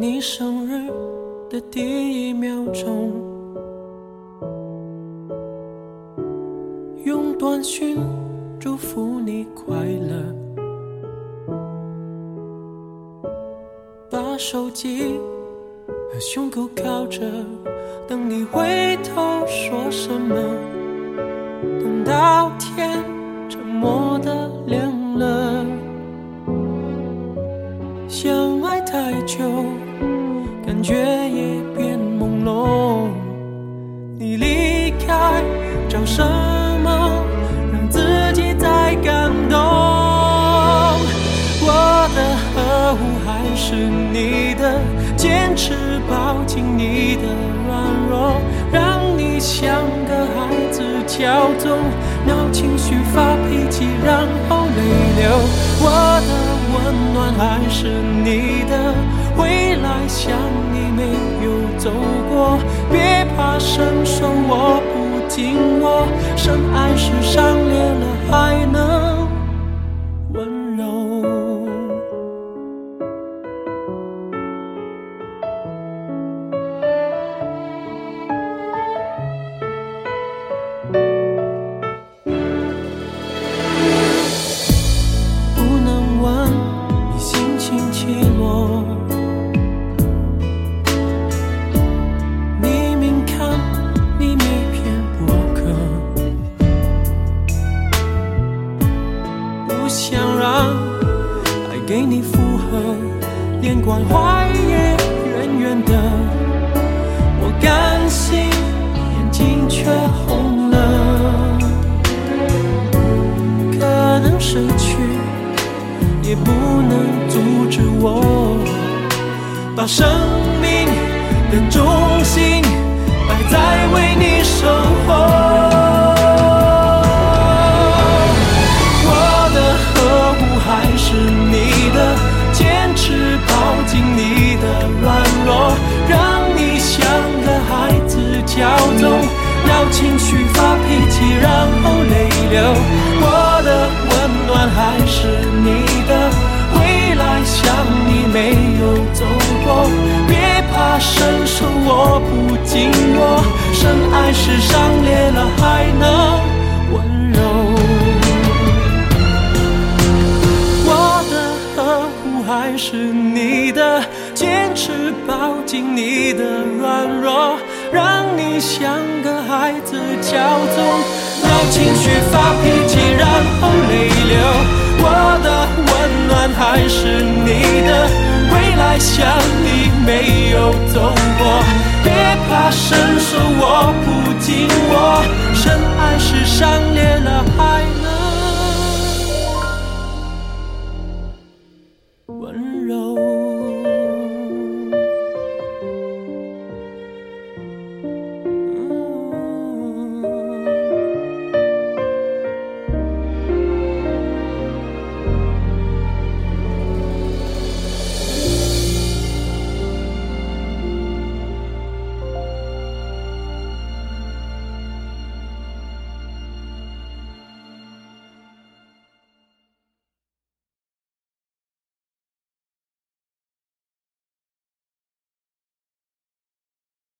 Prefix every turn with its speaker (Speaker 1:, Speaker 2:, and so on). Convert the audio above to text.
Speaker 1: 你生日的第一秒钟，用短讯祝福你快乐，把手机和胸口靠着，等你回头说什么。等到天沉默的就。感觉也变朦胧。你离开，找什么让自己再感动？我的呵护还是你的，坚持抱紧你的软弱，让你像个孩子骄纵，闹情绪发脾气，然后泪流。我的温暖还是你的。回来想你没有走过，别怕伸手握不紧握，深爱是伤脸不想让爱给你附和，连关怀也远远的。我甘心，眼睛却红了。可能失去，也不能阻止我把生命的重要走，要情绪发脾气，然后泪流。我的温暖还是你的，未来想你没有走过，别怕伸手握不紧我，深爱是伤裂了还能温柔。我的呵护还是你的，坚持抱紧你的软弱，让像个孩子骄纵，闹情绪发脾气，然后泪流。我的温暖还是你的，未来想你没有走过，别怕伸手握不紧握，深爱是伤裂了还能。